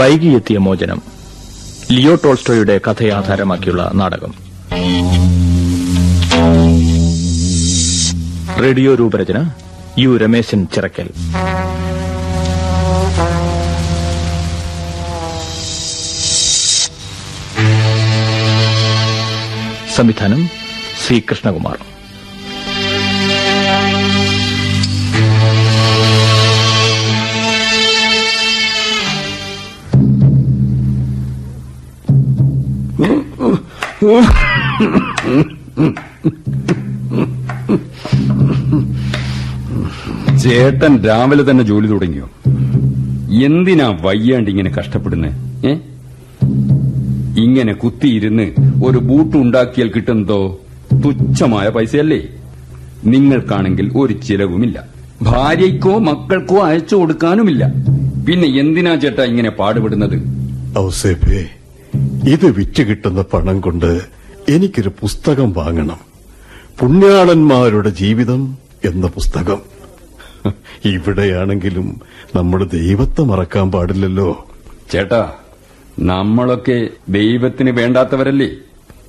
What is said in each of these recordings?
വൈകിയെത്തിയ മോചനം. ലിയോ ടോൾസ്റ്റോയുടെ കഥയെ ആധാരമാക്കിയുള്ള നാടകം. റേഡിയോ രൂപരചന യു രമേശൻ ചിറക്കൽ. സംവിധാനം സി കൃഷ്ണകുമാർ ചേട്ടൻ രാവിലെ തന്നെ ജോലി തുടങ്ങിയോ? എന്തിനാ വയ്യാണ്ട് ഇങ്ങനെ കഷ്ടപ്പെടുന്നേ? ഏ? ഇങ്ങനെ കുത്തിയിരുന്ന് ഒരു ബൂട്ട് ഉണ്ടാക്കിയാൽ കിട്ടുന്നതോ? തുച്ഛമായ പൈസയല്ലേ? നിങ്ങൾക്കാണെങ്കിൽ ഒരു ചിലവുമില്ല. ഭാര്യയ്ക്കോ മക്കൾക്കോ അയച്ചു കൊടുക്കാനുമില്ല. പിന്നെ എന്തിനാ ചേട്ടാ ഇങ്ങനെ പാടുപെടുന്നത്? ഔസേപ്പേ ഇത് വിറ്റ് കിട്ടുന്ന പണം കൊണ്ട് എനിക്കൊരു പുസ്തകം വാങ്ങണം. പുണ്യാളന്മാരുടെ ജീവിതം എന്ന പുസ്തകം. ഇവിടെയാണെങ്കിലും നമ്മൾ ദൈവത്തെ മറക്കാൻ പാടില്ലല്ലോ. ചേട്ടാ നമ്മളൊക്കെ ദൈവത്തിന് വേണ്ടാത്തവരല്ലേ?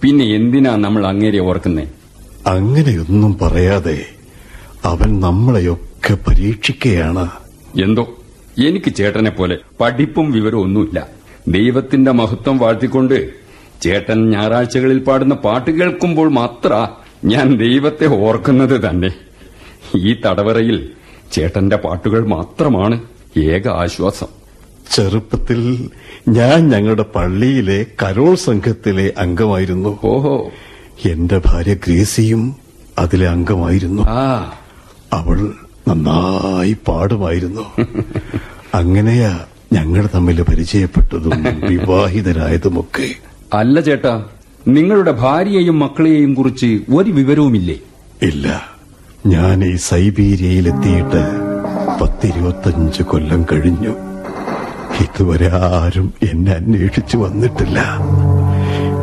പിന്നെ എന്തിനാ നമ്മൾ അങ്ങേരെ ഓർക്കുന്നേ? അങ്ങനെയൊന്നും പറയാതെ അവൻ നമ്മളെയൊക്കെ പരീക്ഷിക്കുകയാണ് എന്തോ? എനിക്ക് ചേട്ടനെ പോലെ പഠിപ്പും വിവരവും ഒന്നുമില്ല. ദൈവത്തിന്റെ മഹത്വം വാഴ്ത്തിക്കൊണ്ട് ചേട്ടൻ ഞായറാഴ്ചകളിൽ പാടുന്ന പാട്ട് കേൾക്കുമ്പോൾ മാത്ര ഞാൻ ദൈവത്തെ ഓർക്കുന്നത് തന്നെ. ഈ തടവറയിൽ ചേട്ടന്റെ പാട്ടുകൾ മാത്രമാണ് ഏക ആശ്വാസം. ചെറുപ്പത്തിൽ ഞാൻ ഞങ്ങളുടെ പള്ളിയിലെ കരോൾ സംഘത്തിലെ അംഗമായിരുന്നു. ഓഹോ. എന്റെ ഭാര്യ ഗ്രേസിയും അതിലെ അംഗമായിരുന്നു. അവൾ നന്നായി പാടുമായിരുന്നു. അങ്ങനെയാ ഞങ്ങൾ തമ്മിൽ പരിചയപ്പെട്ടതും വിവാഹിതരായതുമൊക്കെ. അല്ല ചേട്ടാ നിങ്ങളുടെ ഭാര്യയെയും മക്കളെയും കുറിച്ച് ഒരു വിവരവുമില്ലേ? ഇല്ല. ഞാൻ ഈ സൈബീരിയയിലെത്തിയിട്ട് പത്തിരുപത്തഞ്ച് കൊല്ലം കഴിഞ്ഞു. ഇതുവരെ ആരും എന്നെ അന്വേഷിച്ചു വന്നിട്ടില്ല.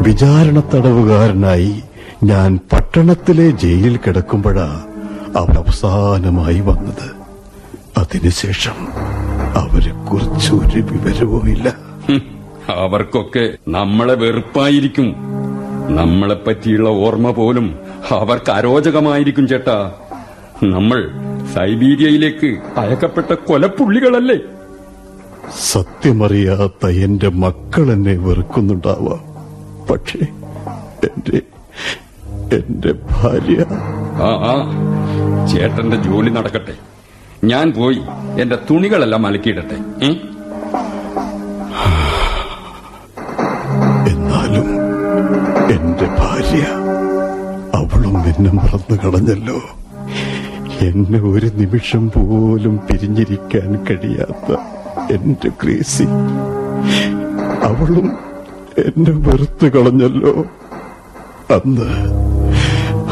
വിചാരണ തടവുകാരനായി ഞാൻ പട്ടണത്തിലെ ജയിലിൽ കിടക്കുമ്പോഴാ അവർ അവസാനമായി വന്നത്. അതിനുശേഷം അവരെ കുറിച്ച് ഒരു വിവരവുമില്ല അവർക്കൊക്കെ നമ്മളെ വെറുപ്പായിരിക്കും. നമ്മളെ പറ്റിയുള്ള ഓർമ്മ പോലും അവർക്ക് അരോചകമായിരിക്കും ചേട്ടാ. നമ്മൾ സൈബീരിയയിലേക്ക് അയക്കപ്പെട്ട കൊലപ്പുള്ളികളല്ലേ? സത്യമറിയാത്ത എന്റെ മക്കൾ എന്നെ വെറുക്കുന്നുണ്ടാവാം. പക്ഷേ എന്റെ എന്റെ ഭാര്യ. ആ ചേട്ടന്റെ ജോലി നടക്കട്ടെ. ഞാൻ പോയി. എന്റെ തുണികളെല്ലാം അലക്കിയിടട്ടെ? എന്നാലും എന്റെ ഭാര്യ അവളും എന്നെ മറന്നു കളഞ്ഞല്ലോ. എന്നെ ഒരു നിമിഷം പോലും പിരിഞ്ഞിരിക്കാൻ കഴിയാത്ത എന്റെ ക്രേസി അവളും എന്നെ വെറുത്തു കളഞ്ഞല്ലോ. അന്ന്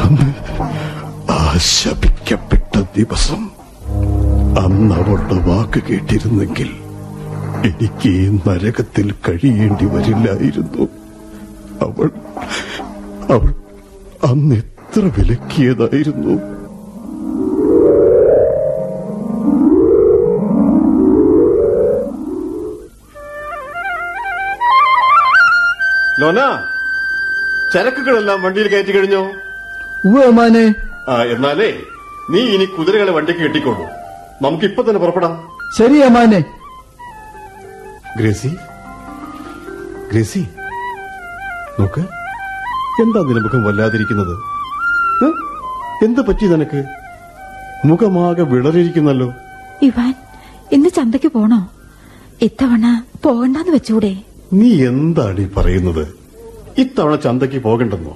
അന്ന് ആ ശപിക്കപ്പെട്ട ദിവസം അന്ന് അവളുടെ വാക്ക് കേട്ടിരുന്നെങ്കിൽ എനിക്ക് ഈ നരകത്തിൽ കഴിയേണ്ടി വരില്ലായിരുന്നു. അവൾ അവൾ അന്ന് എത്ര വിലക്കിയതായിരുന്നു. ലോന ചരക്കുകളെല്ലാം വണ്ടിയിൽ കയറ്റി കഴിഞ്ഞോ? ഉവ്വമാനെ ആ എന്നാലേ നീ ഇനി കുതിരകളെ വണ്ടിക്ക് കെട്ടിക്കോളൂ. നമുക്ക് ഇപ്പൊ തന്നെ പുറപ്പെടാം. ശരി അമാനെ ഗ്രേസി? ഗ്രേസി? നോക്ക്. എന്താ നിന്റെ മുഖം വല്ലാതിരിക്കുന്നത്? എന്ത് പറ്റി നിനക്ക്? മുഖമാകെ വിളറിയിരിക്കുന്നല്ലോ. ഇവാൻ ഇന്ന് ചന്തയ്ക്ക് പോണോ? ഇത്തവണ പോകണ്ടെന്ന് വെച്ചൂടെ. നീ എന്താണ് ഈ പറയുന്നത്? ഇത്തവണ ചന്തയ്ക്ക് പോകണ്ടെന്നോ?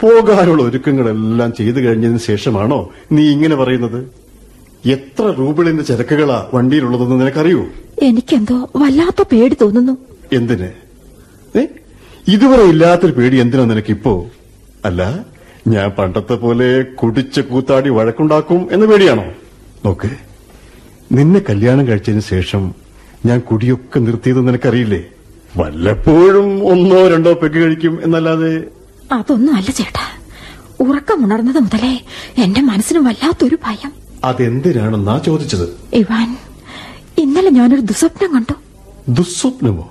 പോകാനുള്ള ഒരുക്കങ്ങളെല്ലാം ചെയ്തു കഴിഞ്ഞതിന് ശേഷമാണോ നീ ഇങ്ങനെ പറയുന്നത്? എത്ര രൂപളിന്റെ ചരക്കുകളാ വണ്ടിയിലുള്ളതെന്ന് നിനക്കറിയോ? എനിക്കെന്തോ വല്ലാത്ത പേടി തോന്നുന്നു. എന്തിന്? ഇതുവരെ ഇല്ലാത്തൊരു പേടി എന്തിനാ നിനക്കിപ്പോ? അല്ല ഞാൻ പണ്ടത്തെ പോലെ കുടിച്ച് കൂത്താടി വഴക്കുണ്ടാക്കും എന്ന് പേടിയാണോ? നോക്ക് നിന്നെ കല്യാണം കഴിച്ചതിന് ശേഷം ഞാൻ കുടിയൊക്കെ നിർത്തിയത് നിനക്കറിയില്ലേ? വല്ലപ്പോഴും ഒന്നോ രണ്ടോ പെഗ് കഴിക്കും എന്നല്ലാതെ. അതൊന്നും അല്ല ചേട്ടാ. ഉറക്കമുണർന്നത് മുതലേ എന്റെ മനസ്സിന് വല്ലാത്തൊരു ഭയം. അതെന്തിനാണെന്നാ ചോദിച്ചത്? ഇവാൻ ഇന്നലെ ഞാനൊരു ദുസ്വപ്നം കണ്ടു. ദുസ്വപ്നമോ?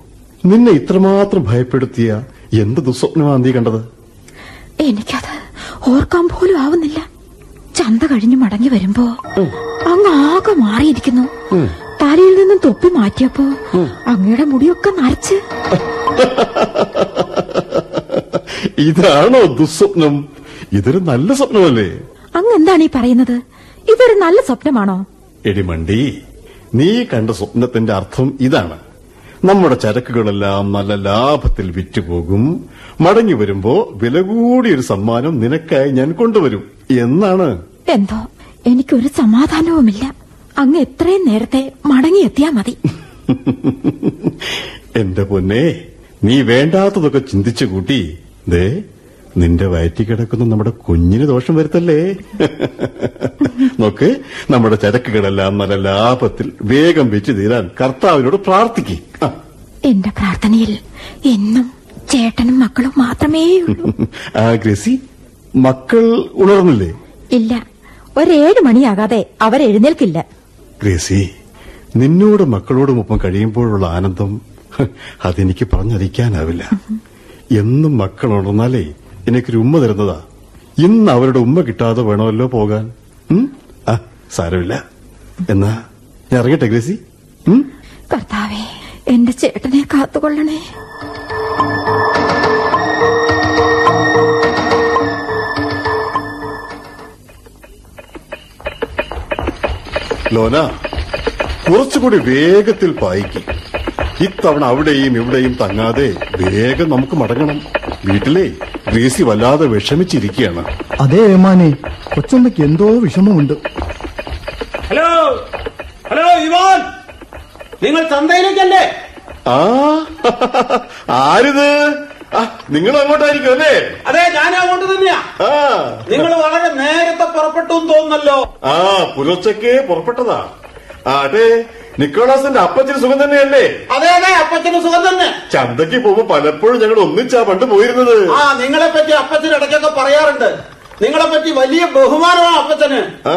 നിന്നെ ഇത്രമാത്രം ഭയപ്പെടുത്തിയ എന്ത് ദുസ്വപ്നമാ നീ കണ്ടത്? എനിക്കത് ഓർക്കാൻ പോലും ആവുന്നില്ല. ചന്ത കഴിഞ്ഞു മടങ്ങി വരുമ്പോ അങ്ങ് ആകെ മാറിയിരിക്കുന്നു. തലയിൽ നിന്നും തൊപ്പി മാറ്റിയപ്പോ അങ്ങയുടെ മുടിയൊക്കെ നരച്ച്. ഇതാണോ ദുസ്വപ്നം? ഇതൊരു നല്ല സ്വപ്നമല്ലേ? അങ്ങ് എന്താണ് ഈ പറയുന്നത്? ഇതൊരു നല്ല സ്വപ്നമാണോ? എടിമണ്ടി നീ കണ്ട സ്വപ്നത്തിന്റെ അർത്ഥം ഇതാണ്. നമ്മുടെ ചരക്കുകളെല്ലാം നല്ല ലാഭത്തിൽ വിറ്റുപോകും. മടങ്ങി വരുമ്പോ വില കൂടിയൊരു സമ്മാനം നിനക്കായി ഞാൻ കൊണ്ടുവരും. എന്നാണ്? എന്തോ? എനിക്കൊരു സമാധാനവുമില്ല. അങ്ങ് എത്രയും നേരത്തെ മടങ്ങിയെത്തിയാ മതി. എന്റെ പൊന്നെ നീ വേണ്ടാത്തതൊക്കെ ചിന്തിച്ചു കൂട്ടി. ദേ നിന്റെ വയറ്റി കിടക്കുന്ന നമ്മുടെ കുഞ്ഞിന് ദോഷം വരുത്തല്ലേ? നോക്ക് നമ്മുടെ ചരക്കുകളെല്ലാം നല്ല ലാഭത്തിൽ വേഗം വെച്ച് തീരാൻ കർത്താവിനോട് പ്രാർത്ഥിക്കും. എന്റെ പ്രാർത്ഥനയിൽ എന്നും ചേട്ടനും മക്കളും മാത്രമേ ആ ഗ്രസി മക്കൾ ഉണർന്നില്ലേ? ഇല്ല ഒരേഴ് മണിയാകാതെ അവരെഴുന്നേൽക്കില്ല ഗ്രേസി നിന്നോടും മക്കളോടുമൊപ്പം കഴിയുമ്പോഴുള്ള ആനന്ദം അതെനിക്ക് പറഞ്ഞറിയിക്കാനാവില്ല. എന്നും മക്കൾ ഉണർന്നാലേ എനിക്കൊരു ഉമ്മ തരുന്നതാ. ഇന്ന് അവരുടെ ഉമ്മ കിട്ടാതെ വേണമല്ലോ പോകാൻ. ആ സാരമില്ല. എന്നാ ഞാൻ ഇറങ്ങട്ടെ ഗ്രേസി? കർത്താവേ എന്റെ ചേട്ടനെ കാത്തുകൊള്ളണേ. ലോന കുറച്ചുകൂടി വേഗത്തിൽ പായിക്കും. ഇത്തവണ അവിടെയും ഇവിടെയും തങ്ങാതെ വേഗം നമുക്ക് മടങ്ങണം. വീട്ടിലെ. ഗ്രേസി വല്ലാതെ വിഷമിച്ചിരിക്കുകയാണ്. അതേ ഏമാനെ. കൊച്ചമ്മയ്ക്ക് എന്തോ വിഷമമുണ്ട്. Hello hello Ivan. നിങ്ങൾ ചന്തയിലേക്കല്ലേ? ആ ആരിത്? ആ, നിങ്ങൾ അങ്ങോട്ടായിരിക്കും അല്ലേ? അതെ ഞാൻ അങ്ങോട്ട് തന്നെയാ. ആ. നിങ്ങൾ വളരെ നേരത്തെ പുറപ്പെട്ടു എന്ന് തോന്നുന്നല്ലോ. ആ പുലർച്ചയ്ക്ക് പുറപ്പെട്ടതാ. ആ അതെ നിക്കോളാസിന്റെ അപ്പച്ചന് സുഖം തന്നെയല്ലേ? അതെ അതെ അപ്പച്ചന് സുഖം തന്നെ. ചന്തയ്ക്ക് പോകുമ്പോ പലപ്പോഴും ഞങ്ങൾ ഒന്നിച്ചാ പണ്ട് പോയിരുന്നത്. ആ നിങ്ങളെ പറ്റി അപ്പച്ചൻ ഇടയ്ക്കൊക്കെ പറയാറുണ്ട്. നിങ്ങളെ പറ്റി വലിയ ബഹുമാനമാണ് അപ്പച്ചന്. ആ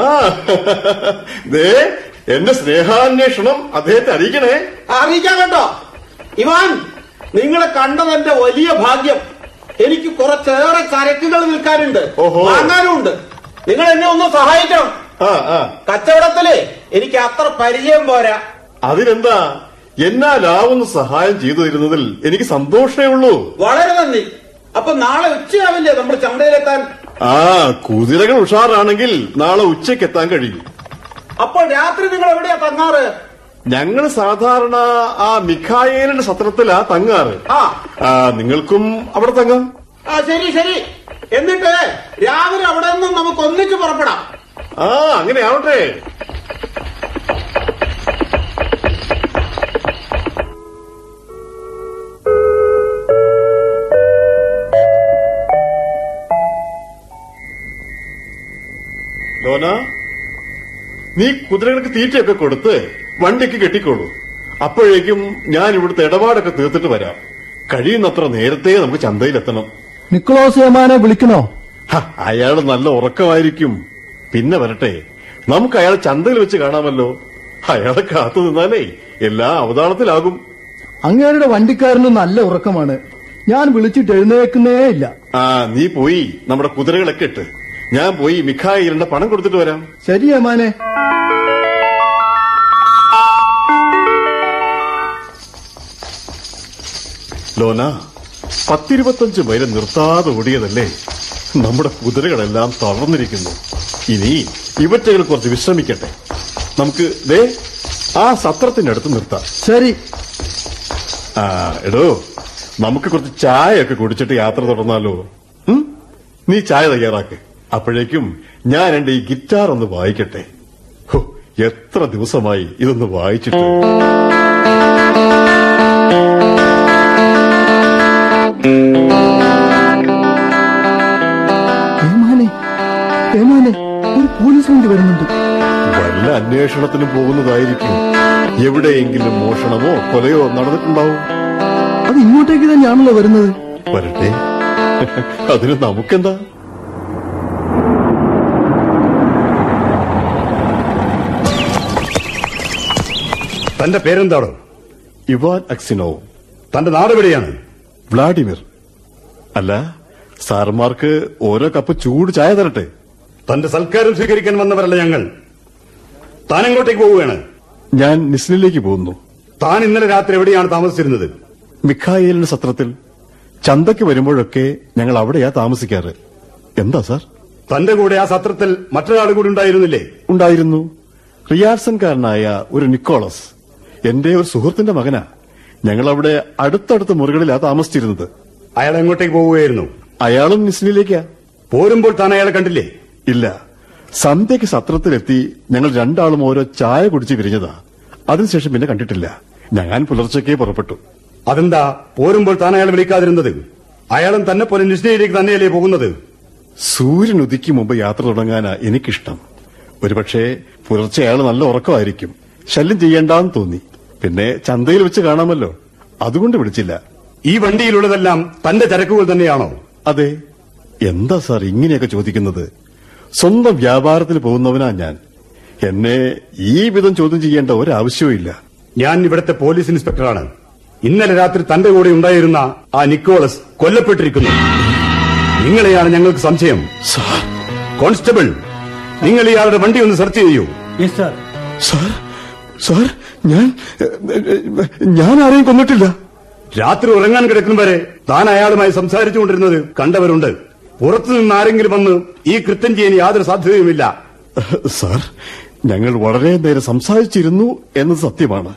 ദേ എന്റെ സ്നേഹാന്വേഷണം അദ്ദേഹത്തെ അറിയിക്കണേ. അറിയിക്കാൻ കേട്ടോ ഇവാൻ നിങ്ങളെ കണ്ടത് എന്റെ വലിയ ഭാഗ്യം. എനിക്ക് കുറച്ചേറെ ചരക്കുകൾ വിൽക്കാനുണ്ട് ഓഹോ. വാങ്ങാനും ഉണ്ട് നിങ്ങൾ എന്നെ ഒന്ന് സഹായിക്കണം. കച്ചവടത്തിൽ എനിക്ക് അത്ര പരിചയം പോരാ. അതിനെന്താ? എന്നാലാവുന്ന സഹായം ചെയ്തു തരുന്നതിൽ എനിക്ക് സന്തോഷമേ ഉള്ളൂ. വളരെ നന്ദി. അപ്പൊ നാളെ ഉച്ചയാവില്ലേ നമ്മൾ ചന്തയിലെത്താൻ? ആ കുതിരകൾ ഉഷാറാണെങ്കിൽ നാളെ ഉച്ചയ്ക്ക് എത്താൻ കഴിയും. അപ്പോൾ രാത്രി നിങ്ങൾ എവിടെയാ തങ്ങാറ്? ഞങ്ങൾ സാധാരണ ആ മിഖായേലിന്റെ സത്രത്തിലാ തങ്ങാറ്. ആ നിങ്ങൾക്കും അവിടെ തങ്ങാം. ആ ശരി ശരി. എന്നിട്ട് രാവിലെ അവിടെ നിന്നും നമുക്ക് ഒന്നിച്ച് പുറപ്പെടാം. ആ അങ്ങനെ ആവട്ടെ. ലോന നീ കുതിരകൾക്ക് തീറ്റയൊക്കെ കൊടുത്ത് വണ്ടിക്ക് കെട്ടിക്കോളൂ. അപ്പോഴേക്കും ഞാൻ ഇവിടുത്തെ ഇടപാടൊക്കെ തീർത്തിട്ട് വരാം. കഴിയുന്നത്ര നേരത്തെ നമുക്ക് ചന്തയിലെത്തണം. നിക്കോളോസ് ഏമാനെ വിളിക്കണോ? ഹ, അയാൾ നല്ല ഉറക്കമായിരിക്കും. പിന്നെ വരട്ടെ. നമുക്ക് അയാൾ ചന്തയിൽ വെച്ച് കാണാമല്ലോ. അയാളെ കാത്തു നിന്നാലേ എല്ലാ അവതാളത്തിലാകും. അങ്ങേരുടെ വണ്ടിക്കാരന് നല്ല ഉറക്കമാണ്. ഞാൻ വിളിച്ചിട്ട് എഴുന്നേക്കുന്നേ ഇല്ല. ആ നീ പോയി നമ്മുടെ കുതിരകളൊക്കെ ഇട്ട്. ഞാൻ പോയി മിഖായിലിന്റെ പണം കൊടുത്തിട്ട് വരാം. ശരിയാ മാനെ. ലോന പത്തിരുപത്തഞ്ച് മൈൽ നിർത്താതെ ഓടിയതല്ലേ നമ്മുടെ കുതിരകളെല്ലാം തളർന്നിരിക്കുന്നു. ഇനി ഇവറ്റകൾ കുറച്ച് വിശ്രമിക്കട്ടെ. നമുക്ക് ദേ ആ സത്രത്തിന്റെ അടുത്ത് നിർത്താം. ശരി. ആ എടോ നമുക്ക് കുറച്ച് ചായയൊക്കെ കുടിച്ചിട്ട് യാത്ര തുടർന്നാലോ? നീ ചായ തയ്യാറാക്ക്. അപ്പോഴേക്കും ഞാൻ എന്റെ ഈ ഗിറ്റാർ ഒന്ന് വായിക്കട്ടെ. എത്ര ദിവസമായി ഇതൊന്ന് വായിച്ചിട്ട്. ഏമാനെ ഏമാനെ. ഒരു വരുന്നുണ്ട്. വല്ല അന്വേഷണത്തിനും പോകുന്നതായിരിക്കും. എവിടെയെങ്കിലും മോഷണമോ കൊലയോ നടന്നിട്ടുണ്ടാവും. അത് ഇങ്ങോട്ടേക്ക് തന്നെയാണല്ലോ വരുന്നത്. വരട്ടെ. അതിന് നമുക്കെന്താ? തന്റെ പേരെന്താണോ? ഇവാൻ അക്സിനോ. തന്റെ നാട് എവിടെയാണ്? വ്ളാഡിമിർ. അല്ല സാർമാർക്ക് ഓരോ കപ്പ് ചൂട് ചായ തരട്ടെ. തന്റെ സൽക്കാരം സ്വീകരിക്കാൻ വന്നവരല്ല ഞങ്ങൾ. താൻ എങ്ങോട്ടേക്ക് പോവുകയാണ്? ഞാൻ നിസ്ലിലേക്ക് പോകുന്നു. താൻ ഇന്നലെ രാത്രി എവിടെയാണ് താമസിച്ചിരുന്നത്? മിഖായേലിന്റെ സത്രത്തിൽ ചന്തയ്ക്ക് വരുമ്പോഴൊക്കെ ഞങ്ങൾ അവിടെയാ താമസിക്കാറ്. എന്താ സാർ? തന്റെ കൂടെ ആ സത്രത്തിൽ മറ്റൊരാൾ കൂടി ഉണ്ടായിരുന്നില്ലേ? ഉണ്ടായിരുന്നു. റിയാർസൻകാരനായ ഒരു നിക്കോളസ് എന്റെ ഒരു സുഹൃത്തിന്റെ മകനാ. ഞങ്ങൾ അവിടെ അടുത്തടുത്ത മുറികളിലാ താമസിച്ചിരുന്നത്. അയാൾ എങ്ങോട്ടേക്ക് പോവുകയായിരുന്നു? അയാളും നിസ്ലിലേക്കാ. പോരുമ്പോൾ താൻ അയാളെ കണ്ടില്ലേ? ഇല്ല. സന്ധ്യയ്ക്ക് സത്രത്തിലെത്തി ഞങ്ങൾ രണ്ടാളും ഓരോ ചായ കുടിച്ച് പിരിഞ്ഞതാ അതിനുശേഷം പിന്നെ കണ്ടിട്ടില്ല. ഞാൻ പുലർച്ചയ്ക്കേ പുറപ്പെട്ടു. അതെന്താ? പോരുമ്പോൾ താൻ അയാൾ വിളിക്കാതിരുന്നത്? അയാളും തന്നെ പോലെ നിശ്ചയിലേക്ക് തന്നെയല്ലേ പോകുന്നത്? സൂര്യൻ ഉദിക്കും മുമ്പ് യാത്ര തുടങ്ങാനാ എനിക്കിഷ്ടം. ഒരുപക്ഷെ പുലർച്ചെ അയാൾ നല്ല ഉറക്കമായിരിക്കും. ശല്യം ചെയ്യേണ്ടെന്ന് തോന്നി. പിന്നെ ചന്തയിൽ വെച്ച് കാണാമല്ലോ. അതുകൊണ്ട് വിളിച്ചില്ല. ഈ വണ്ടിയിലുള്ളതെല്ലാം തന്റെ ചരക്കുകൾ തന്നെയാണോ? അതെ. എന്താ സാർ ഇങ്ങനെയൊക്കെ ചോദിക്കുന്നത്? സ്വന്തം വ്യാപാരത്തിൽ പോകുന്നവനാ ഞാൻ. എന്നെ ഈ വിധം ചോദ്യം ചെയ്യേണ്ട ഒരാവശ്യവും ഇല്ല. ഞാൻ ഇവിടുത്തെ പോലീസ് ഇൻസ്പെക്ടറാണ്. ഇന്നലെ രാത്രി തന്റെ കൂടെ ഉണ്ടായിരുന്ന ആ നിക്കോളസ് കൊല്ലപ്പെട്ടിരിക്കുന്നു. നിങ്ങളെയാണ് ഞങ്ങൾക്ക് സംശയം. സാർ. കോൺസ്റ്റബിൾ നിങ്ങൾ ഇയാളുടെ വണ്ടി ഒന്ന് സെർച്ച് ചെയ്യൂ. സാർ സാർ ഞാൻ ഞാൻ ആരെയും കൊന്നിട്ടില്ല. രാത്രി ഉറങ്ങാൻ കിടക്കും വരെ താൻ അയാളുമായി സംസാരിച്ചുകൊണ്ടിരുന്നത് കണ്ടവരുണ്ട്. പുറത്തുനിന്ന് ആരെങ്കിലും വന്ന് ഈ കൃത്യം ചെയ്യാൻ യാതൊരു സാധ്യതയുമില്ല. സാർ ഞങ്ങൾ വളരെ നേരം സംസാരിച്ചിരുന്നു എന്നത് സത്യമാണ്.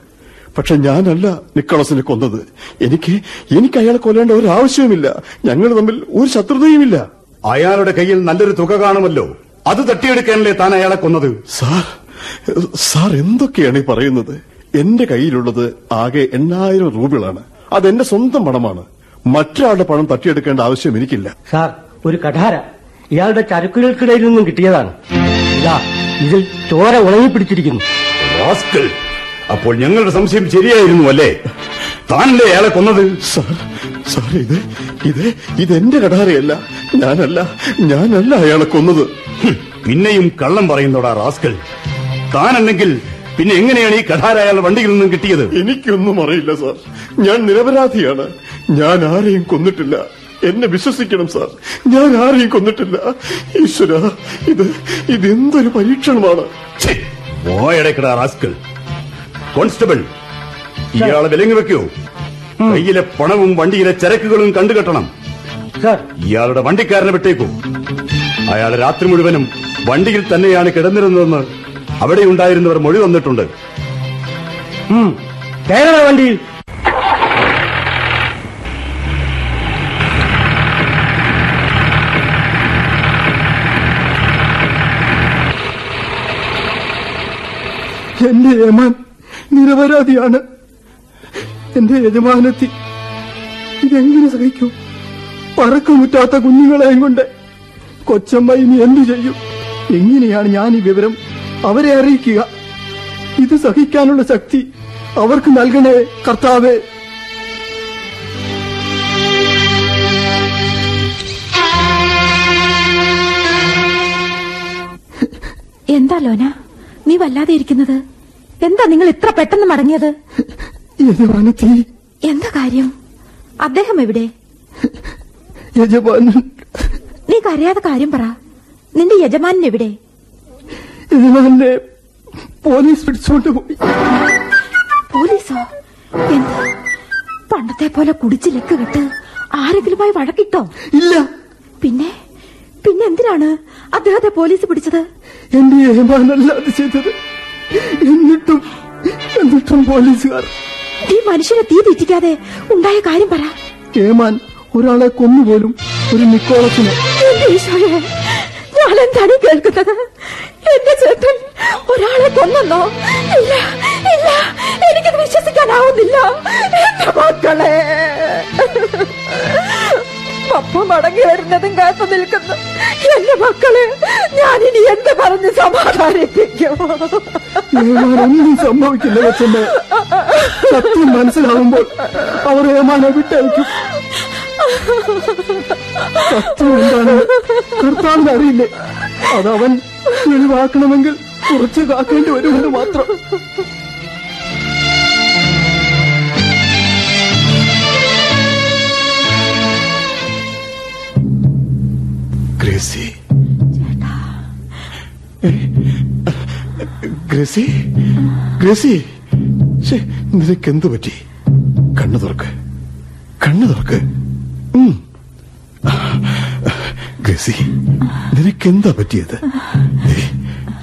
പക്ഷെ ഞാനല്ല നിക്കോളസിനെ കൊന്നത്. എനിക്ക് എനിക്ക് അയാളെ കൊല്ലേണ്ട ഒരു ആവശ്യവുമില്ല. ഞങ്ങൾ തമ്മിൽ ഒരു ശത്രുതയുമില്ല. അയാളുടെ കയ്യിൽ നല്ലൊരു തുക കാണുമല്ലോ. അത് തട്ടിയെടുക്കാനല്ലേ താൻ അയാളെ കൊന്നത്? സാർ സാർ എന്തൊക്കെയാണ് ഈ പറയുന്നത്? എന്റെ കയ്യിലുള്ളത് ആകെ എണ്ണായിരം രൂപകളാണ്. അത് എന്റെ സ്വന്തം പണമാണ്. മറ്റൊരാളുടെ പണം തട്ടിയെടുക്കേണ്ട ആവശ്യം എനിക്കില്ല. സാർ ഒരു കഠാര ഇയാളുടെ ചരക്കുകൾക്കിടയിൽ നിന്നും കിട്ടിയതാണ്. ഇതാ ഇതിൽ ചോര ഉണങ്ങിപ്പിടിച്ചിരിക്കുന്നു. അപ്പോൾ ഞങ്ങളുടെ സംശയം ശരിയായിരുന്നു അല്ലേ? താനല്ലേ അയാളെ കൊന്നത്? സാർ സാർ ഇത് ഇത് ഇതെന്റെ കടാരയല്ല ഞാനല്ല ഞാനല്ല അയാളെ കൊന്നത്. പിന്നെയും കള്ളം പറയുന്നോടാ റാസ്കൽ. താനല്ലെങ്കിൽ പിന്നെ എങ്ങനെയാണ് ഈ കഠാര അയാളുടെ വണ്ടിയിൽ നിന്നും കിട്ടിയത്? എനിക്കൊന്നും അറിയില്ല സാർ. ഞാൻ നിരപരാധിയാണ്. ഞാൻ ആരെയും കൊന്നിട്ടില്ല. എന്നെ വിശ്വസിക്കണം സാർ. ഞാൻ ആരെയും കൊന്നിട്ടില്ല. ഈശ്വര ഇത് ഇതെന്തൊരു പരീക്ഷണമാണ്. കോൺസ്റ്റബിൾ ഇയാളെ വിലങ്ങി വെക്കൂ. കയ്യിലെ പണവും വണ്ടിയിലെ ചരക്കുകളും കണ്ടുകെട്ടണം. സാർ. ഇയാളുടെ വണ്ടിക്കാരനെ വിട്ടേക്കൂ. അയാൾ രാത്രി മുഴുവനും വണ്ടിയിൽ തന്നെയാണ് കിടന്നിരുന്നതെന്ന് അവിടെ ഉണ്ടായിരുന്നവർ മൊഴി തന്നിട്ടുണ്ട്. വണ്ടിയിൽ എന്റെ ഏമാൻ നിരപരാധിയാണ്. എന്റെ യജമാനത്തി ഇതെങ്ങനെ സഹിക്കൂ? പറക്കമുറ്റാത്ത കുഞ്ഞുങ്ങളെയും കൊണ്ട് കൊച്ചമ്മ ഇനി എന്തു ചെയ്യും? എങ്ങനെയാണ് ഞാൻ ഈ വിവരം അവരെ അറിയിക്കുക? ഇത് സഹിക്കാനുള്ള ശക്തി അവർക്ക് നൽകണേ കർത്താവേ. എന്താ ലോന? നീ വല്ലാതെ ഇരിക്കുന്നത്? എന്താ നിങ്ങൾ ഇത്ര പെട്ടെന്ന് മടങ്ങിയത്? യജമാനത്തി എന്താ കാര്യം? അദ്ദേഹം എവിടെ? യജമാനൻ. നീ കരയാതെ കാര്യം പറ. നിന്റെ യജമാനൻ എവിടെ? യജമാനെ പോലീസ് പിടിച്ചോണ്ട് പോയി. പോലീസോ? എന്താ? പണ്ടത്തെ പോലെ കുടിച്ച് ലക്ക് കെട്ട് ആരെങ്കിലുമായി വഴക്കിട്ടോ? ഇല്ല. പിന്നെ? പിന്നെ എന്തിനാണ് അദ്ദേഹത്തെ പോലീസ് പിടിച്ചത്? എന്റെ യജമാനല്ല അത് ചെയ്തത്. എന്നിട്ടും എന്നിട്ടും പോലീസുകാർ. ഈ മനുഷ്യനെ തീ തെറ്റിക്കാതെ ഉണ്ടായ കാര്യം പറ. ഏമാൻ ഒരാളെ കൊന്നുപോലും ഒരു നിക്കോളത്തിന്. ഞാനെന്താണ് കേൾക്കുന്നത്? എന്റെ ചേട്ടൻ ഒരാളെ കൊന്നോ ഇല്ല ഇല്ല എനിക്കത് വിശ്വസിക്കാനാവുന്നില്ല. എന്റെ മക്കളെ. പപ്പ മടങ്ങി വരുന്നതും കാത്തു നിൽക്കുന്നു. എന്റെ മക്കളെ ഞാൻ ഇനി എന്ത് പറഞ്ഞ് സമാധാനിപ്പിക്കും? ഒന്നും സംഭവിക്കില്ല കൊച്ചമ്മ. സത്യം മനസ്സിലാവുമ്പോൾ അവർ ഏമാനെ വിട്ടയക്കും. സത്യം എന്താണ്? കർത്താവിന് അറിയില്ലേ? അതവൻ ഒഴിവാക്കണമെങ്കിൽ കുറച്ച് കാക്കേണ്ടി വരുമെന്ന് മാത്രം. Gracy Gracy? ഗ്രസി? നിനക്ക് എന്തു പറ്റി? കണ്ണു തുറക്ക്. കണ്ണു തുറക്ക്. ഗ്രസി നിനക്ക് നിനക്കെന്താ പറ്റിയത്?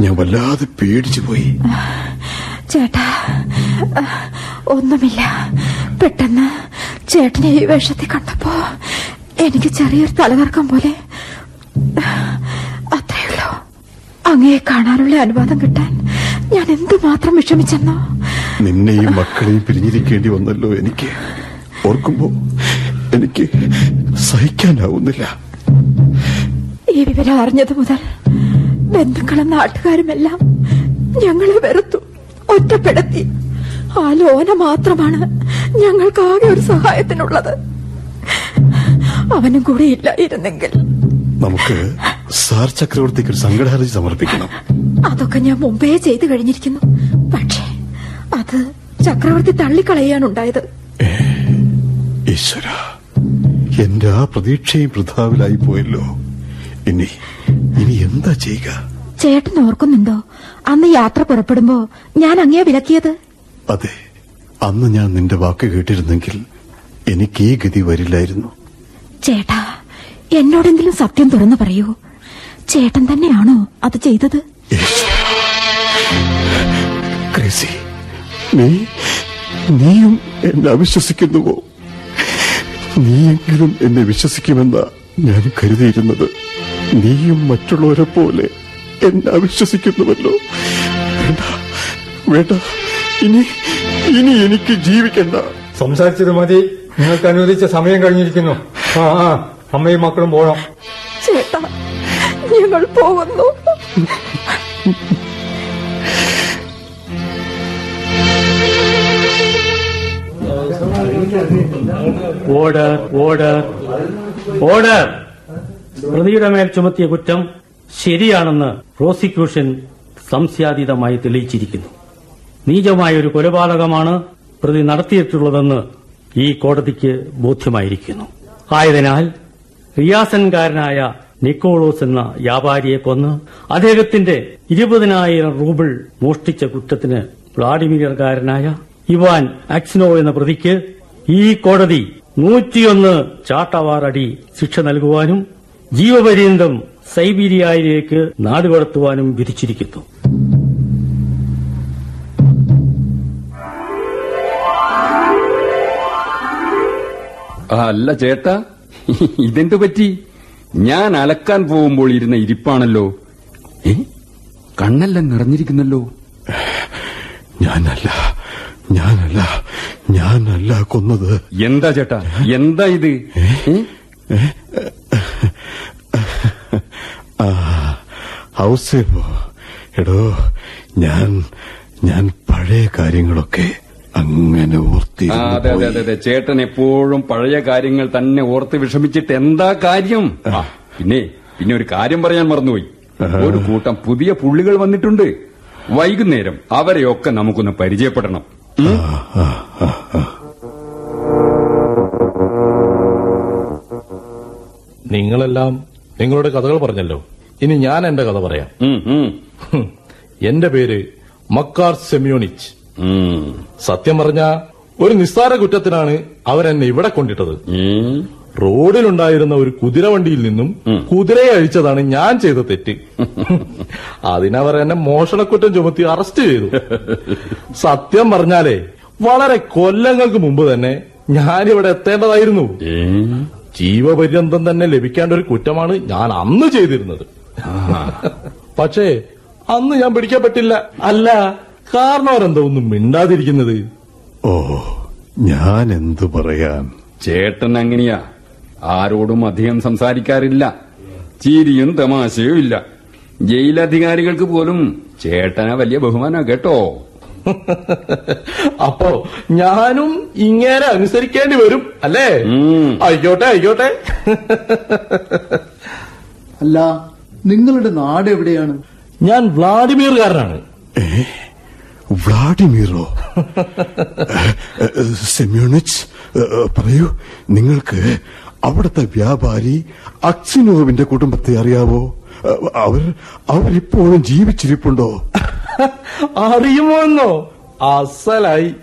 ഞാൻ വല്ലാതെ പേടിച്ചു പോയി. ചേട്ടാ ഒന്നുമില്ല. പെട്ടെന്ന് ചേട്ടനെ ഈ വേഷത്തിൽ കണ്ടപ്പോ എനിക്ക് ചെറിയൊരു തലകറക്കം പോലെ. അത്രയുള്ളൂ. അങ്ങയെ കാണാനുള്ള അനുവാദം കിട്ടാൻ ഞാൻ എന്തുമാത്രം വിഷമിച്ചെന്നോ? നിന്നെയും മക്കളെയും പിരിഞ്ഞിരിക്കേണ്ടി വന്നല്ലോ എനിക്ക്. ഓർക്കുമ്പോ എനിക്ക് സഹിക്കാനാവുന്നില്ല. ഈ വിവരം അറിഞ്ഞത് മുതൽ ബന്ധുക്കളും നാട്ടുകാരുമെല്ലാം ഞങ്ങളെ വെറുത്തു ഒറ്റപ്പെടുത്തി. ആ ലോന മാത്രമാണ് ഞങ്ങൾക്കാകെ ഒരു സഹായത്തിനുള്ളത്. അവനും കൂടെ ഇല്ലായിരുന്നെങ്കിൽ നമുക്ക് സാർ ചക്രവർത്തിക്ക് ഒരു സങ്കടഹർജി സമർപ്പിക്കണം. അതൊക്കെ ഞാൻ മുമ്പേ ചെയ്തു കഴിഞ്ഞിരിക്കുന്നു. പക്ഷേ അത് ചക്രവർത്തി തള്ളിക്കളയാനുണ്ടായത്. ഈശ്വര എന്റെ ആ പ്രതീക്ഷയും വൃഥാവിലായി പോയല്ലോ. ഇനി ഇനി എന്താ ചെയ്യുക? ചേട്ടൻ ഓർക്കുന്നുണ്ടോ? അന്ന് യാത്ര പുറപ്പെടുമ്പോ ഞാൻ അങ്ങേ വിലക്കിയത്? അതെ അന്ന് ഞാൻ നിന്റെ വാക്ക് കേട്ടിരുന്നെങ്കിൽ എനിക്ക് ഈ ഗതി വരില്ലായിരുന്നു. ചേട്ടാ എന്നോടെങ്കിലും സത്യം തുറന്നു പറയൂ. ചേട്ടൻ തന്നെയാണോ അത് ചെയ്തത്? ക്രിസി നീ നീയും എന്നെ അവിശ്വസിക്കുന്നുവോ നീയെങ്കിലും എന്നെ വിശ്വസിക്കുമെന്ന ഞാൻ കരുതിയിരുന്നത്. നീയും മറ്റുള്ളവരെ പോലെ എന്നെ അവിശ്വസിക്കുന്നുവല്ലോ വേണ്ട വേണ്ട. ഇനി ഇനി എനിക്ക് ജീവിക്കണ്ട. സംസാരിച്ചത് മതി. നിങ്ങൾക്ക് അനുവദിച്ച സമയം കഴിഞ്ഞിരിക്കുന്നു. ആ ആ അമ്മയും മക്കളും പോകണം ചേട്ടാ ഞങ്ങൾ പോകുന്നു. Order order. ഓർഡർ. പ്രതിയുടെ മേൽ ചുമത്തിയ കുറ്റം ശരിയാണെന്ന് പ്രോസിക്യൂഷൻ സംശയാതീതമായി തെളിയിച്ചിരിക്കുന്നു. നീചമായ ഒരു കൊലപാതകമാണ് പ്രതി നടത്തിയിട്ടുള്ളതെന്ന് ഈ കോടതിക്ക് ബോധ്യമായിരിക്കുന്നു. ആയതിനാൽ റിയാസൻകാരനായ നിക്കോളോസ് എന്ന വ്യാപാരിയെ കൊന്ന് അദ്ദേഹത്തിന്റെ ഇരുപതിനായിരം റൂബിൾ മോഷ്ടിച്ച കുറ്റത്തിന് വ്ളാഡിമിയർകാരനായ ഇവാൻ അക്സിനോ എന്ന പ്രതിക്ക് ഈ കോടതി നൂറ്റിയൊന്ന് ചാട്ടവാറടി ശിക്ഷ നൽകുവാനും ജീവപര്യന്തം സൈബീരിയയിലേക്ക് നാടുകടത്തുവാനും വിധിച്ചിരിക്കുന്നു. അല്ല ചേട്ടാ ഇതെന്തു പറ്റി? ഞാൻ അലക്കാൻ പോകുമ്പോൾ ഇരുന്ന ഇരിപ്പാണല്ലോ. ഏ? കണ്ണെല്ലാം നിറഞ്ഞിരിക്കുന്നല്ലോ. ഞാനല്ല ഞാനല്ല ഞാനല്ല കൊന്നത്. എന്താ ചേട്ടാ? എന്താ ഇത്? ഹൗസ് എടോ ഞാൻ ഞാൻ പഴയ കാര്യങ്ങളൊക്കെ അങ്ങനെ ഓർത്തി അതെ അതെ അതെ അതെ. ചേട്ടൻ എപ്പോഴും പഴയ കാര്യങ്ങൾ തന്നെ ഓർത്ത് വിഷമിച്ചിട്ട് എന്താ കാര്യം? പിന്നെ പിന്നെ ഒരു കാര്യം പറയാൻ മറന്നുപോയി. ഒരു കൂട്ടം പുതിയ പുള്ളികൾ വന്നിട്ടുണ്ട്. വൈകുന്നേരം അവരെയൊക്കെ നമുക്കൊന്ന് പരിചയപ്പെടണം? നിങ്ങളെല്ലാം നിങ്ങളുടെ കഥകൾ പറഞ്ഞല്ലോ. ഇനി ഞാൻ എന്റെ കഥ പറയാം. എന്റെ പേര് മക്കാർ സെമ്യോണിച്ച്. സത്യം പറഞ്ഞ ഒരു നിസ്സാര കുറ്റത്തിനാണ് അവരെന്നെ ഇവിടെ കൊണ്ടിട്ടത്. റോഡിലുണ്ടായിരുന്ന ഒരു കുതിരവണ്ടിയിൽ നിന്നും കുതിരയെ അഴിച്ചതാണ് ഞാൻ ചെയ്ത തെറ്റ്. അതിനവർ എന്നെ മോഷണക്കുറ്റം ചുമത്തി അറസ്റ്റ് ചെയ്തു. സത്യം പറഞ്ഞാലേ വളരെ കൊല്ലങ്ങൾക്ക് മുമ്പ് തന്നെ ഞാനിവിടെ എത്തേണ്ടതായിരുന്നു? ജീവപര്യന്തം തന്നെ ലഭിക്കേണ്ട ഒരു കുറ്റമാണ് ഞാൻ അന്ന് ചെയ്തിരുന്നത്. പക്ഷേ അന്ന് ഞാൻ പിടിക്കപ്പെട്ടില്ല. അല്ല കാരണം അവരെന്താ ഒന്നും മിണ്ടാതിരിക്കുന്നത്? ഓ ഞാൻ എന്തു പറയാൻ? ചേട്ടൻ അങ്ങനെയാ. ആരോടും അധികം സംസാരിക്കാറില്ല. ചിരിയും തമാശയും ഇല്ല. ജയിലധികാരികൾക്ക് പോലും ചേട്ടനെ വലിയ ബഹുമാനാ കേട്ടോ? അപ്പോ ഞാനും ഇങ്ങനെ അനുസരിക്കേണ്ടി വരും അല്ലേ. ആയിക്കോട്ടെ ആയിക്കോട്ടെ. അല്ല നിങ്ങളുടെ നാട് എവിടെയാണ്? ഞാൻ വ്ളാഡിമീർകാരനാണ് വ്ളാഡിമീറോ. സെമ്യൂണിച്ച് പറയൂ നിങ്ങൾക്ക് അവിടുത്തെ വ്യാപാരി അക്സിനോവിന്റെ കുടുംബത്തെ അറിയാവോ? അവർ അവരിപ്പോഴും ജീവിച്ചിരിപ്പുണ്ടോ? അറിയുമോന്നോ? അസലായി.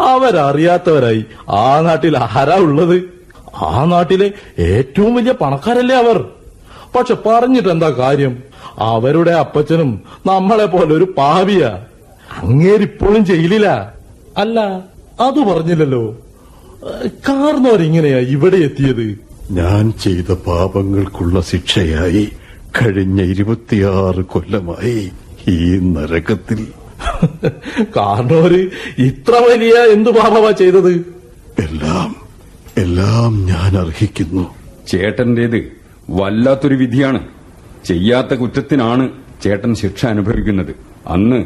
അവരറിയാത്തവരായി ആ നാട്ടിൽ ആരാ ഉള്ളത്? ആ നാട്ടിലെ ഏറ്റവും വലിയ പണക്കാരല്ലേ അവർ. പക്ഷെ പറഞ്ഞിട്ട് എന്താ കാര്യം? അവരുടെ അപ്പച്ചനും നമ്മളെ പോലെ ഒരു പാവിയാ. അങ്ങേരിപ്പോഴും ജയിലില്ല അല്ല അത് പറഞ്ഞില്ലല്ലോ. കാർന്നവരിങ്ങനെയാ ഇവിടെ എത്തിയത്. ഞാൻ ചെയ്ത പാപങ്ങൾക്കുള്ള ശിക്ഷയായി കഴിഞ്ഞ ഇരുപത്തിയാറ് കൊല്ലമായി ഈ നരകത്തിൽ. കാർണോര് ഇത്ര വലിയ എന്തു പാപമാ ചെയ്തത്? എല്ലാം എല്ലാം ഞാൻ അർഹിക്കുന്നു. ചേട്ടന്റേത് വല്ലാത്തൊരു വിധിയാണ്. ചെയ്യാത്ത കുറ്റത്തിനാണ് ചേട്ടൻ ശിക്ഷ അനുഭവിക്കുന്നത്. അന്ന്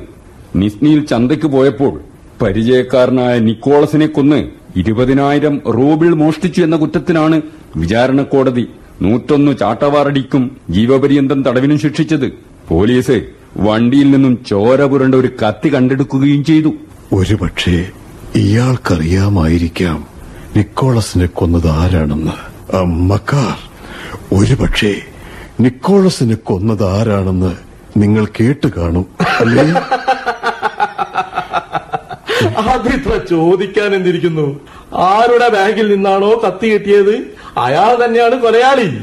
നിസ്നിയിൽ ചന്തയ്ക്ക് പോയപ്പോൾ പരിചയക്കാരനായ നിക്കോളസിനെ കൊന്ന് ഇരുപതിനായിരം റൂബിൾ മോഷ്ടിച്ചു എന്ന കുറ്റത്തിനാണ് വിചാരണ കോടതി നൂറ്റൊന്ന് ചാട്ടവാറടിക്കും ജീവപര്യന്തം തടവിനും ശിക്ഷിച്ചത്. പോലീസ് വണ്ടിയിൽ നിന്നും ചോര പുരണ്ട ഒരു കത്തി കണ്ടെടുക്കുകയും ചെയ്തു. ഒരുപക്ഷെ ഇയാൾക്കറിയാമായിരിക്കാം നിക്കോളസിനെ കൊന്നത് ആരാണെന്ന്. അമ്മക്കാർ ഒരുപക്ഷെ നിക്കോളസിനെ കൊന്നത് ആരാണെന്ന് നിങ്ങൾ കേട്ടു കാണും അല്ലേ? അതിത്ര ചോദിക്കാൻ എന്തിരിക്കുന്നു? ആരുടെ ബാഗിൽ നിന്നാണോ കത്തി കിട്ടിയത്? അയാൾ തന്നെയാണ് കൊലയാളി.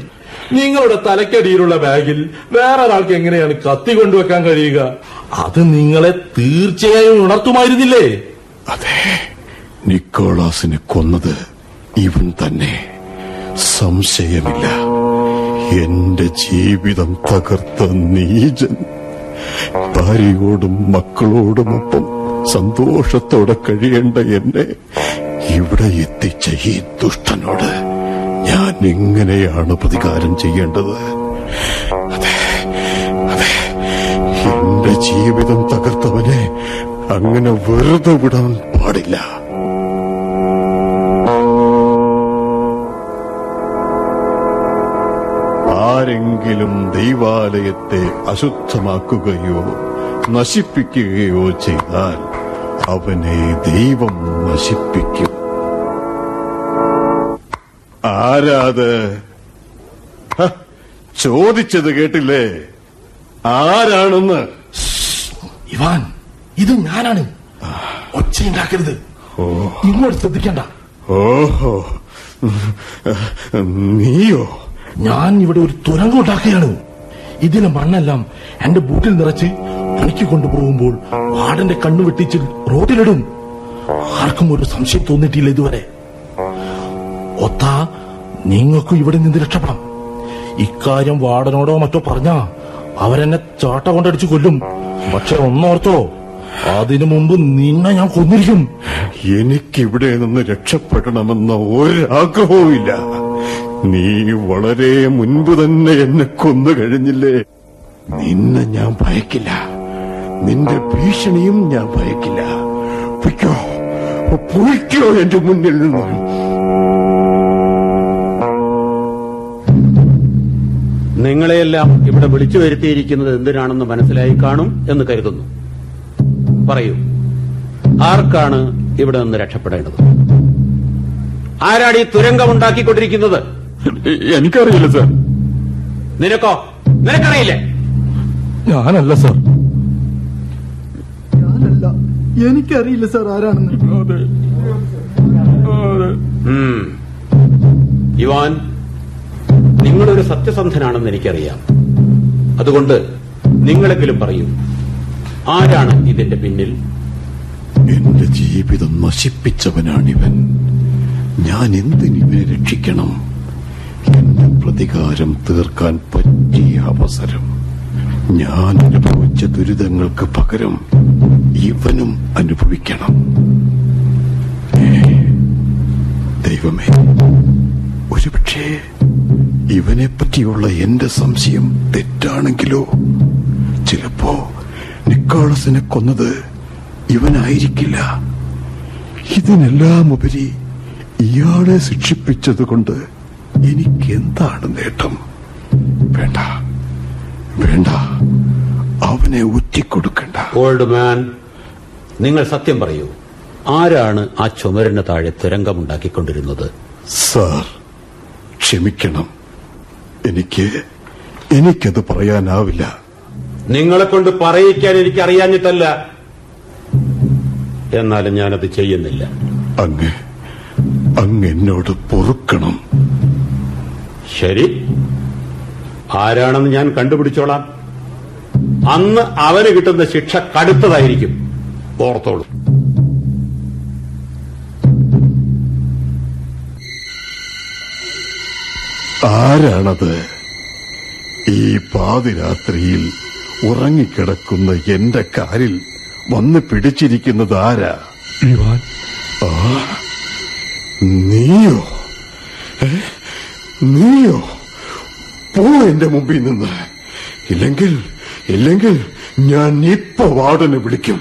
നിങ്ങളുടെ തലക്കടിയിലുള്ള ബാഗിൽ വേറെ ഒരാൾക്ക് എങ്ങനെയാണ് കത്തി കൊണ്ടുവെക്കാൻ കഴിയുക? അത് നിങ്ങളെ തീർച്ചയായും ഉണർത്തുമായിരുന്നില്ലേ? അതെ. നിക്കോളാസിനെ കൊന്നത് ഇവൻ തന്നെ. സംശയമില്ല. എന്റെ ജീവിതം തകർത്ത നീജൻ ഭാര്യയോടും മക്കളോടുമൊപ്പം സന്തോഷത്തോടെ കഴിയേണ്ട എന്നെ ഇവിടെ എത്തിച്ച ഈ ദുഷ്ടനോട് ഞാൻ എങ്ങനെയാണ് പ്രതികാരം ചെയ്യേണ്ടത്? എന്റെ ജീവിതം തകർത്തവനെ അങ്ങനെ വെറുതെ വിടാൻ പാടില്ല. ആരെങ്കിലും ദൈവാലയത്തെ അശുദ്ധമാക്കുകയോ നശിപ്പിക്കുകയോ ചെയ്താൽ അവനെ ദൈവം നശിപ്പിക്കും. ആരാത്? ചോദിച്ചത് കേട്ടില്ലേ? ആരാണെന്ന്? ഇവാൻ ഇത് ഞാനാണ്. ഒച്ചയുണ്ടാക്കരുത്. ഇങ്ങോട്ട് ശ്രദ്ധിക്കണ്ട. ഓഹോ. നീയോ? ഞാൻ ഇവിടെ ഒരു തുരങ്കം ഉണ്ടാക്കുകയാണ്. ഇതിലെ മണ്ണെല്ലാം എന്റെ ബൂട്ടിൽ നിറച്ച് പണിക്ക് കൊണ്ടുപോകുമ്പോൾ ആടന്റെ കണ്ണു വെട്ടിച്ച് റോഡിലിടും ആർക്കും ഒരു സംശയം തോന്നിയിട്ടില്ല ഇതുവരെ. ഒത്ത നിങ്ങൾക്കും ഇവിടെ നിന്ന് രക്ഷപ്പെടാം. ഇക്കാര്യം വാടനോടോ മറ്റോ പറഞ്ഞാ അവരെന്നെ ചാട്ട കൊണ്ടടിച്ചു കൊല്ലും. പക്ഷെ ഒന്നോർത്തോ അതിനു മുമ്പ് നിന്നെ ഞാൻ കൊന്നിരിക്കും. എനിക്കിവിടെ നിന്ന് രക്ഷപ്പെടണമെന്ന ഒരാഗ്രഹവുമില്ല. നീ വളരെ മുൻപ് തന്നെ എന്നെ കൊന്നു കഴിഞ്ഞില്ലേ? നിന്നെ ഞാൻ ഭയക്കില്ല. നിന്റെ ഭീഷണിയും ഞാൻ ഭയക്കില്ല. പൊയ്ക്കോ പൊയ്ക്കോ എന്റെ മുന്നിൽ നിന്ന്. നിങ്ങളെയെല്ലാം ഇവിടെ വിളിച്ചു വരുത്തിയിരിക്കുന്നത് എന്തിനാണെന്ന് മനസ്സിലായി കാണും എന്ന് കരുതുന്നു. പറയൂ ആർക്കാണ് ഇവിടെ നിന്ന് രക്ഷപ്പെടേണ്ടത്? ആരാണ് ഈ തുരങ്കം ഉണ്ടാക്കിക്കൊണ്ടിരിക്കുന്നത്? എനിക്കറിയില്ല സർ. നിനക്കോ? നിനക്കറിയില്ലേ? ഞാനല്ല സാർ. എനിക്കറിയില്ല സാർ ആരാണെന്ന്. ഇവാൻ നിങ്ങളൊരു സത്യസന്ധനാണെന്ന് എനിക്കറിയാം. അതുകൊണ്ട് നിങ്ങളെങ്കിലും പറയൂ ആരാണ് ഇതിന്റെ പിന്നിൽ? എന്റെ ജീവിതം നശിപ്പിച്ചവനാണിവൻ. ഞാൻ എന്തിനിവനെ രക്ഷിക്കണം? എന്റെ പ്രതികാരം തീർക്കാൻ പറ്റിയ അവസരം. ഞാൻ അനുഭവിച്ച ദുരിതങ്ങൾക്ക് പകരം ഇവനും അനുഭവിക്കണം. ദൈവമേ ഒരുപക്ഷേ ഇവനെ പറ്റിയുള്ള എന്റെ സംശയം തെറ്റാണെങ്കിലോ? ചിലപ്പോ നിക്കോളസിനെ കൊന്നത് ഇവനായിരിക്കില്ല. ഇതിനെല്ലാം ഉപരി ഇയാളെ ശിക്ഷിപ്പിച്ചതുകൊണ്ട് കൊണ്ട് എനിക്കെന്താണ് നേട്ടം? വേണ്ട. വേണ്ട. അവനെ ഒറ്റിക്കൊടുക്കണ്ട ഓൾഡ് മാൻ നിങ്ങൾ സത്യം പറയൂ. ആരാണ് ആ ചുമരിന് താഴെ തുരങ്കമുണ്ടാക്കിക്കൊണ്ടിരുന്നത്? സർ ക്ഷമിക്കണം. എനിക്ക് എനിക്കത് പറയാനാവില്ല. നിങ്ങളെ കൊണ്ട് പറയിക്കാൻ എനിക്ക് അറിയാഞ്ഞിട്ടല്ല. എന്നാലും ഞാനത് ചെയ്യുന്നില്ല. അങ്ങ് അങ്ങ് എന്നോട് പൊറുക്കണം. ശരി. ആരാണെന്ന് ഞാൻ കണ്ടുപിടിച്ചോളാം. അന്ന് അവന് കിട്ടുന്ന ശിക്ഷ കടുത്തതായിരിക്കും. ഓർത്തോളൂ. ആരാണത്? ഈ പാതിരാത്രിയിൽ ഉറങ്ങിക്കിടക്കുന്ന എന്റെ കാലിൽ വന്ന് പിടിച്ചിരിക്കുന്നത് ആരാ? ഇവാൻ ആ നീയോ? നീയോ? പോ എന്റെ മുമ്പിൽ നിന്ന്. ഇല്ലെങ്കിൽ ഇല്ലെങ്കിൽ ഞാൻ ഇപ്പൊ വാർഡനെ വിളിക്കും.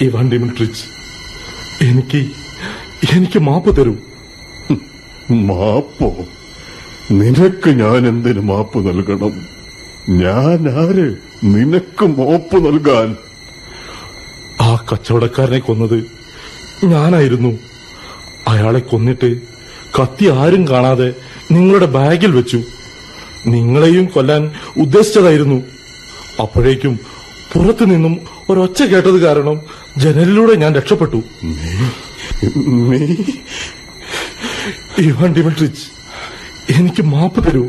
ഇവാൻ ഡിമിട്രിച്ച് എനിക്ക് എനിക്ക് മാപ്പ് തരൂ. മാപ്പോ? നിനക്ക് ഞാൻ എന്തിനു മാപ്പ് നൽകണം? ഞാൻ ആര്? നിനക്ക് മാപ്പ് നൽകാൻ. ആ കച്ചവടക്കാരനെ കൊന്നത് ഞാനായിരുന്നു. അയാളെ കൊന്നിട്ട് കത്തി ആരും കാണാതെ നിങ്ങളുടെ ബാഗിൽ വെച്ചു. നിങ്ങളെയും കൊല്ലാൻ ഉദ്ദേശിച്ചതായിരുന്നു. അപ്പോഴേക്കും പുറത്തു നിന്നും ഒരൊച്ച കേട്ടത് കാരണം ജനലിലൂടെ ഞാൻ രക്ഷപ്പെട്ടു. ഇവാൻ ഡിമിട്രിച്ച് എനിക്ക് മാപ്പ് തരൂ.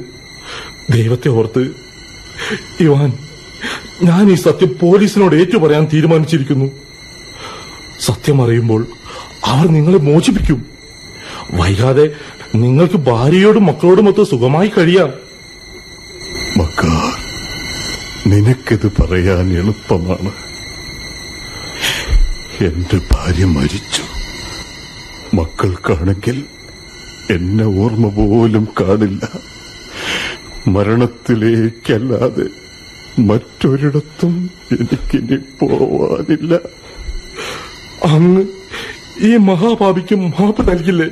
ദൈവത്തെ ഓർത്ത് ഇവാൻ ഞാൻ ഈ സത്യം പോലീസിനോട് ഏറ്റുപറയാൻ തീരുമാനിച്ചിരിക്കുന്നു. സത്യം അറിയുമ്പോൾ അവർ നിങ്ങളെ മോചിപ്പിക്കും. വൈകാതെ നിങ്ങൾക്ക് ഭാര്യയോടും മക്കളോടുമൊത്ത് സുഖമായി കഴിയാം. നിനക്കിത് പറയാൻ എളുപ്പമാണ്. എന്റെ ഭാര്യ മരിച്ചു. മക്കൾക്കാണെങ്കിൽ എന്നെ ഓർമ്മ പോലും കാണില്ല. മരണത്തിലേക്കല്ലാതെ മറ്റൊരിടത്തും എനിക്കിനി പോവാനില്ല. അങ്ങ് ഈ മഹാപാപിക്ക് മാപ്പ് നൽകില്ലേ?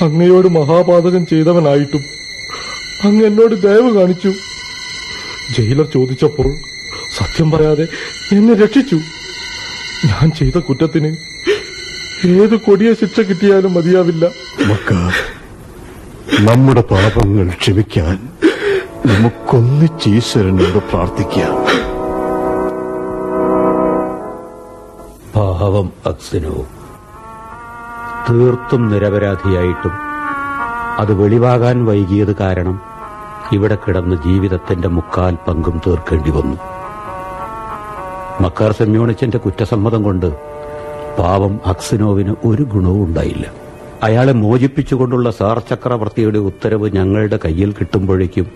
അങ്ങയോട് മഹാപാതകം ചെയ്തവനായിട്ടും അങ്ങ് എന്നോട് ദയവ് കാണിച്ചു. ജയിലർ ചോദിച്ചപ്പോൾ സത്യം പറയാതെ എന്നെ രക്ഷിച്ചു. ഞാൻ ചെയ്ത കുറ്റത്തിന് ഏത് കൊടിയ ശിക്ഷ കിട്ടിയാലും മതിയാവില്ല. നമ്മുടെ പാപങ്ങൾ ക്ഷമിക്കാൻ നമുക്കൊന്നിച്ച് ഈശ്വരനോട് പ്രാർത്ഥിക്കാം. പാവം അക്സനോ. തീർത്തും നിരപരാധിയായിട്ടും അത് വെളിവാകാൻ വൈകിയത് കാരണം ഇവിടെ കിടന്ന് ജീവിതത്തിന്റെ മുക്കാൽ പങ്കും തീർക്കേണ്ടി വന്നു. മക്കാർ സെമ്യോണിച്ചന്റെ കുറ്റസമ്മതം കൊണ്ട് പാവം അക്സിനോവിന് ഒരു ഗുണവും ഉണ്ടായില്ല. അയാളെ മോചിപ്പിച്ചുകൊണ്ടുള്ള സാർ ചക്രവർത്തിയുടെ ഉത്തരവ് ഞങ്ങളുടെ കയ്യിൽ കിട്ടുമ്പോഴേക്കും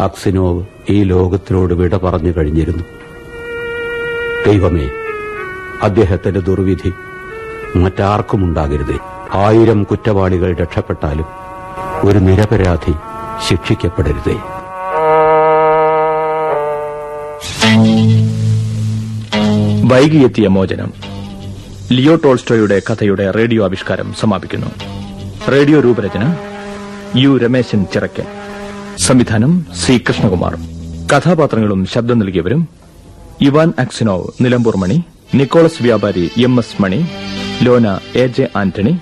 അക്സിനോവ് ഈ ലോകത്തിനോട് വിട പറഞ്ഞു കഴിഞ്ഞിരുന്നു. ദൈവമേ അദ്ദേഹത്തിന്റെ ദുർവിധി മറ്റാർക്കും ഉണ്ടാകരുത്. ആയിരം കുറ്റവാളികൾ രക്ഷപ്പെട്ടാലും ഒരു നിരപരാധി ശിക്ഷിക്കപ്പെടരുതേ. വൈകിയെത്തിയ മോചനം. ലിയോ ടോൾസ്റ്റോയുടെ കഥയുടെ റേഡിയോ ആവിഷ്കാരം സമാപിക്കുന്നു. റേഡിയോ രൂപരചന യു രമേശൻ ചിറക്കൻ. സംവിധാനം സി കൃഷ്ണകുമാർ. കഥാപാത്രങ്ങളും ശബ്ദം നൽകിയവരും Ivan Aksionov Nilambur Mani Nicholas വ്യാപാരി M S Mani Lona A J Antony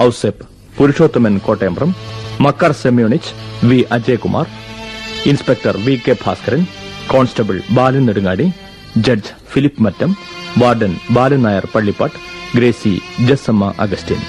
Ouseph Purushothaman Kottayambram Makkar Semyonich V Ajayakumar inspector V K Bhaskaran constable Balan Nedungadi judge Philip Mattam warden Balan Nair Pallippattu Gracy Jessamma Augustine.